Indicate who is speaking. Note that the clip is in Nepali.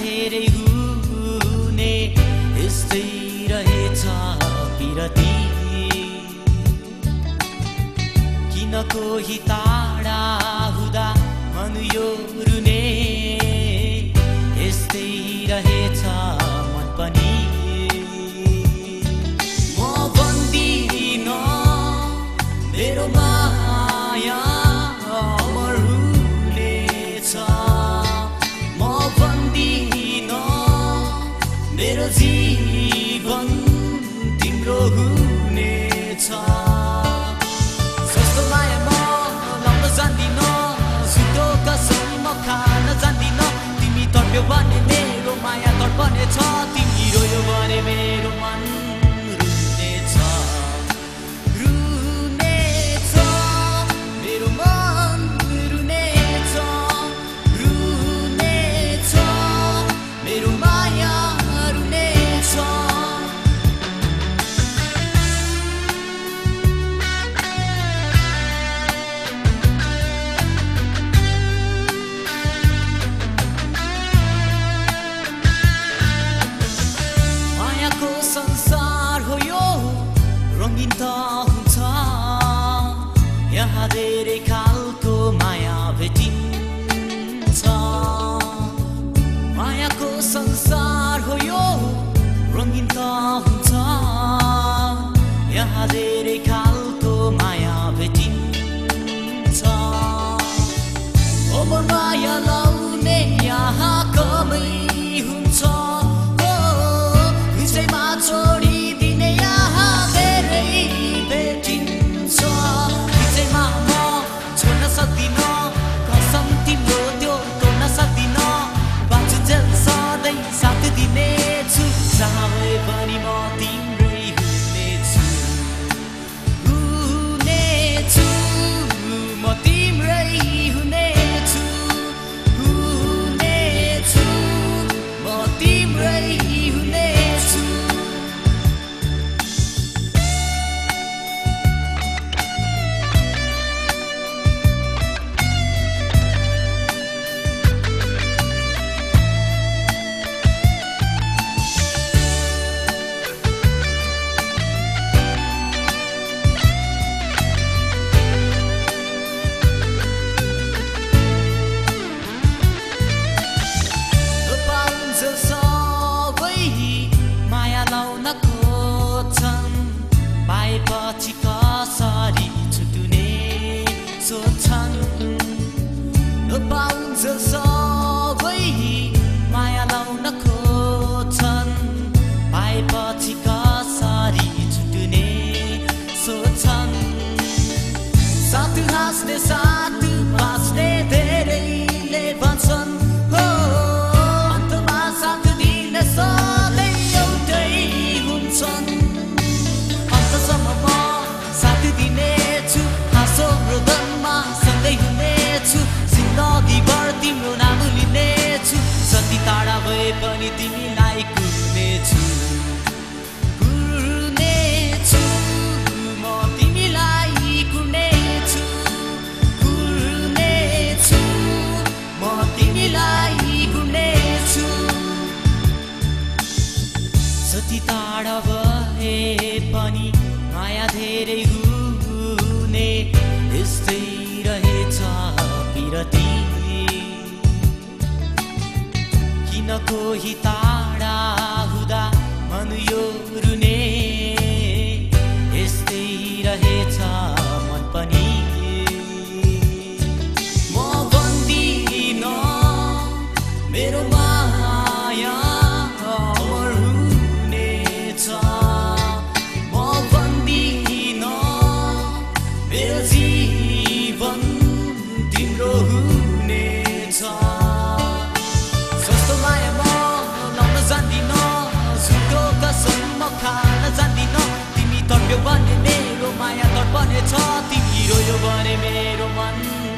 Speaker 1: धेरै हुने यस्तै रहेछ पिरती किन कोही टाढा हुँदा मन यो रुने यस्तै रहेछ मन पनि। म बन्दिन मेरो जीवन तिम्रो हुनेछ सस्तो माया म लाउन जान्दिन सुतो कसम म खान जान्दिन तिमी तड्प्यौ खालको माया मायाको संसार हो यो रङ्गिन हुन्छ। यहाँ धेरै खालको माया भेटिन्छ अमर माया लाउने यहाँ पाएपछि कसरी छुटुने सोध्छन् पाउँछ सबै माया लाउन खोज्छन् पाएपछि कसरी छुटुने सोध्छन् साथ हाँस्ने साथ किन कोही तड्पनेछ तिमी रोयो भने मेरो मन